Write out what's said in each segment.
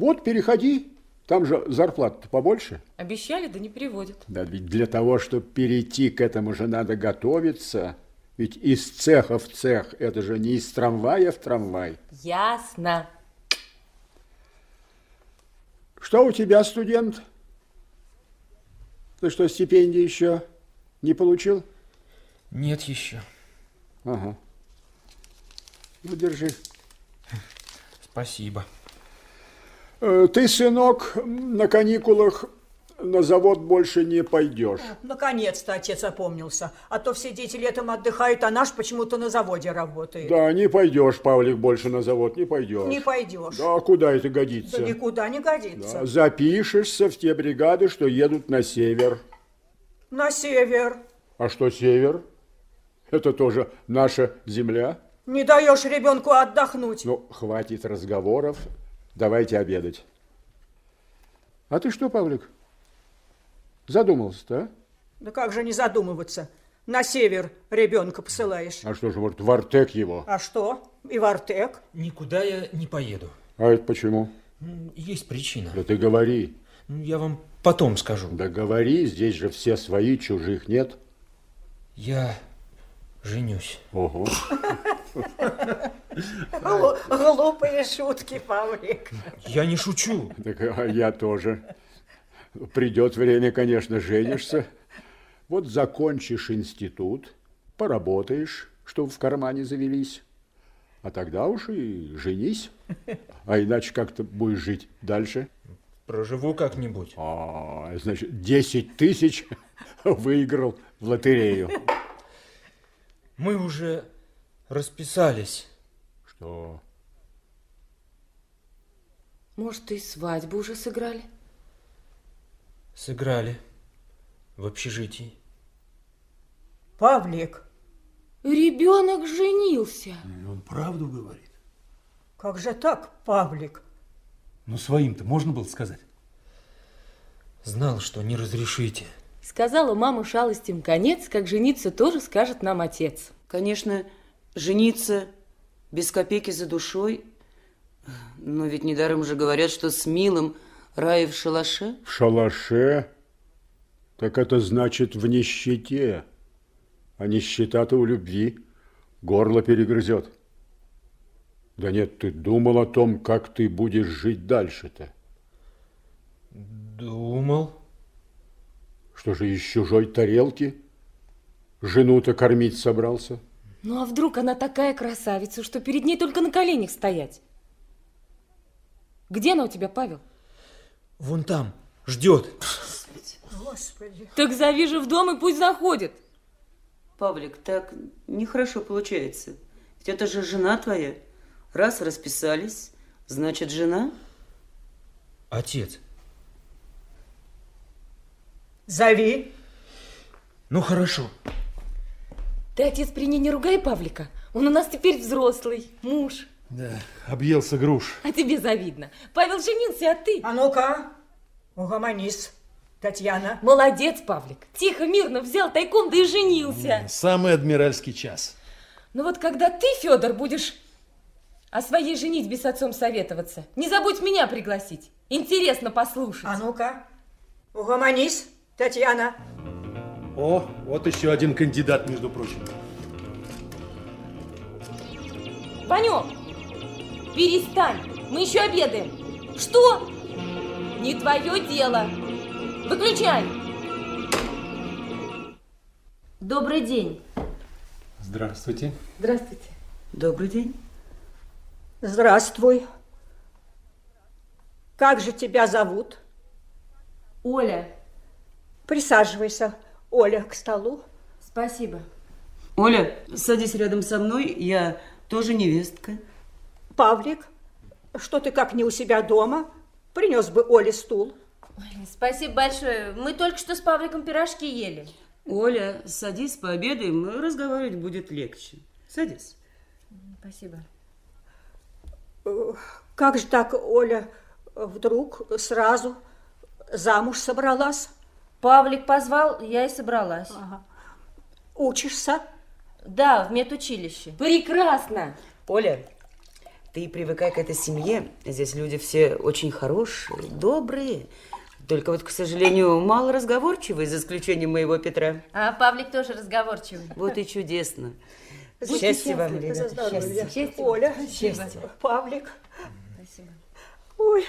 Вот переходи, там же зарплата побольше. Обещали, да не переводят. Да ведь для того, чтобы перейти к этому же надо готовиться. Ведь из цеха в цех, это же не из трамвая в трамвай. Ясно. Что у тебя, студент? Ты что, стипендии еще не получил? Нет еще. Ага. Ну, держи. Спасибо. Э, Ты, сынок, на каникулах на завод больше не пойдешь. Наконец-то отец опомнился. А то все дети летом отдыхают, а наш почему-то на заводе работает. Да, не пойдешь, Павлик, больше на завод, не пойдешь. Не пойдешь. Да, куда это Да годится? никуда не годится. Да, запишешься в те бригады, что едут на север. На север. А что север? Это тоже наша земля. Не даешь ребенку отдохнуть. Ну, хватит разговоров, давайте обедать. А ты что, Павлик, задумался-то, а? Да как же не задумываться? На север ребенка посылаешь. А что же, может, в Артек его? А что? И в Артек? Никуда я не поеду. А это почему? Есть причина. Да ты говори. Я вам потом скажу. Да говори, здесь же все свои, чужих нет. Я женюсь. Ого. Глу- Глупые шутки, Павлик. Я не шучу. Так а я тоже. Придет время, конечно, женишься. Вот закончишь институт, поработаешь, чтобы в кармане завелись. А тогда уж и женись. А иначе как ты будешь жить дальше? Проживу как-нибудь. А, значит, 10 тысяч выиграл в лотерею. Мы уже расписались. Что? Может, и свадьбу уже сыграли? Сыграли в общежитии. Павлик, Ребенок женился. Он правду говорит. как же так, Павлик? Ну, своим-то можно было сказать? Знал, что не разрешите. Сказала мама шалостям конец, как жениться тоже скажет нам отец. Конечно, жениться без копейки за душой, но ведь недаром же говорят, что с милым рай в шалаше. В шалаше? Так это значит в нищете. А нищета-то у любви горло перегрызет. Да нет, ты думал о том, как ты будешь жить дальше-то. Думал. Что же из чужой тарелки жену-то кормить собрался? Ну а вдруг она такая красавица, что перед ней только на коленях стоять? Где она у тебя, Павел? Вон там. Ждет. Господи. Так зови же в дом и пусть заходит. Павлик, так нехорошо получается. Ведь это же жена твоя. Раз расписались, значит, жена. Отец. Зови. Ну, хорошо. Ты, отец, при ней не ругай Павлика. Он у нас теперь взрослый, муж. Да, объелся груш. А тебе завидно. Павел женился, а ты... А ну-ка, угомонись, Татьяна. Молодец, Павлик. Тихо, мирно взял тайком, да и женился. Самый адмиральский час. Ну вот когда ты, Федор, будешь о своей женитьбе с отцом советоваться, не забудь меня пригласить. Интересно послушать. А ну-ка, угомонись, Татьяна. О, вот еще один кандидат, между прочим. Ванек, перестань, мы еще обедаем. Что? Не твое дело. Выключай. Добрый день. Здравствуйте. Здравствуйте. Добрый день. Здравствуй. Как же тебя зовут? Оля, Присаживайся, Оля, к столу. спасибо. Оля, садись рядом со мной, я тоже невестка. Павлик, что ты как не у себя дома? Принес бы Оле стул. Спасибо большое. Мы только что с Павликом пирожки ели. Оля, садись, пообедаем, разговаривать будет легче. Садись. Спасибо. Как же так, Оля, вдруг сразу замуж собралась? Павлик позвал, я и собралась. Учишься? Да, в медучилище. Прекрасно. Оля, Ты привыкай к этой семье. Здесь люди все очень хорошие, добрые. Только вот, к сожалению, мало разговорчивые, за исключением моего Петра. А Павлик тоже разговорчивый. Вот и чудесно. Счастья вам, счастливы, ребята. здоровье. Счастья. Оля, Счастья. Павлик. Спасибо. Ой,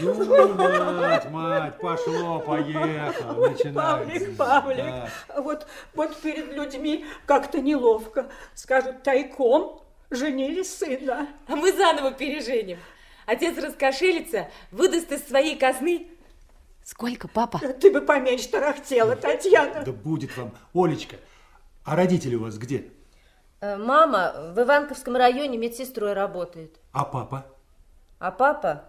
Ну, мать, мать, пошло, поехало, ой, начинается. Павлик, Павлик. Да. Вот, вот перед людьми как-то неловко. Скажут, тайком женили сына. А мы заново переженим. Отец раскошелится, выдаст из своей казны. Сколько, папа? Ты бы поменьше тарахтела, Татьяна. Да будет вам. Олечка, а родители у вас где? Э, Мама в Иванковском районе медсестрой работает. А папа? А папа,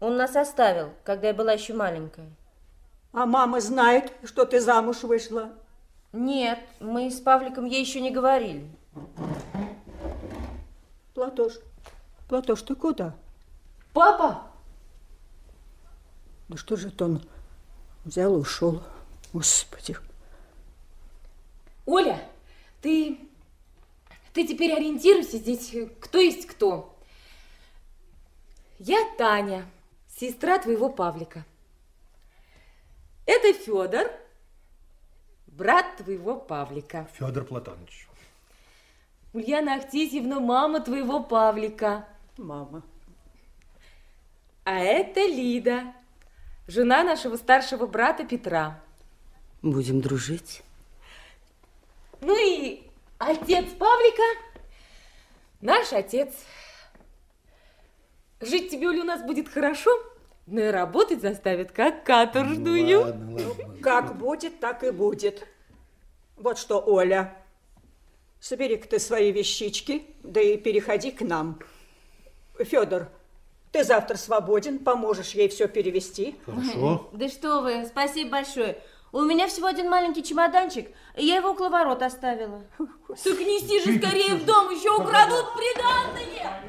он нас оставил, когда я была еще маленькая. А мама знает, что ты замуж вышла. Нет, мы с Павликом ей еще не говорили. Платош, Платош, ты куда? Папа? Да что же это он взял и ушел? Господи. Оля, ты... Ты теперь ориентируйся здесь, кто есть кто. Я Таня, сестра твоего Павлика. Это Федор, брат твоего Павлика. Федор Платонович. Ульяна Ахтисьевна, мама твоего Павлика. Мама. А это Лида, жена нашего старшего брата Петра. Будем дружить. Ну и отец Павлика, наш отец. Жить тебе, Оля, у нас будет хорошо, но и работать заставит, как каторжную. Ладно, ладно. Как будет, так и будет. Вот что, Оля, собери-ка ты свои вещички, да и переходи к нам. Федор, ты завтра свободен, поможешь ей все перевести. Хорошо. Да что вы, спасибо большое. У меня всего один маленький чемоданчик, и я его около ворот оставила. Так неси же скорее в дом, еще украдут приданное.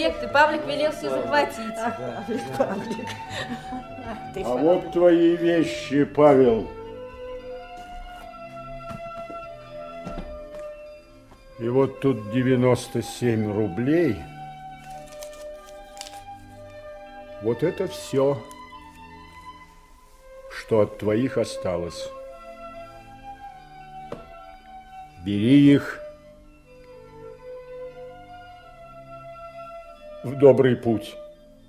Конспекты. Павлик велел все захватить. Павлик, Павлик. Ах ты, А вот твои вещи, Павел. И вот тут 97 рублей. Вот это все, что от твоих осталось. Бери их в добрый путь.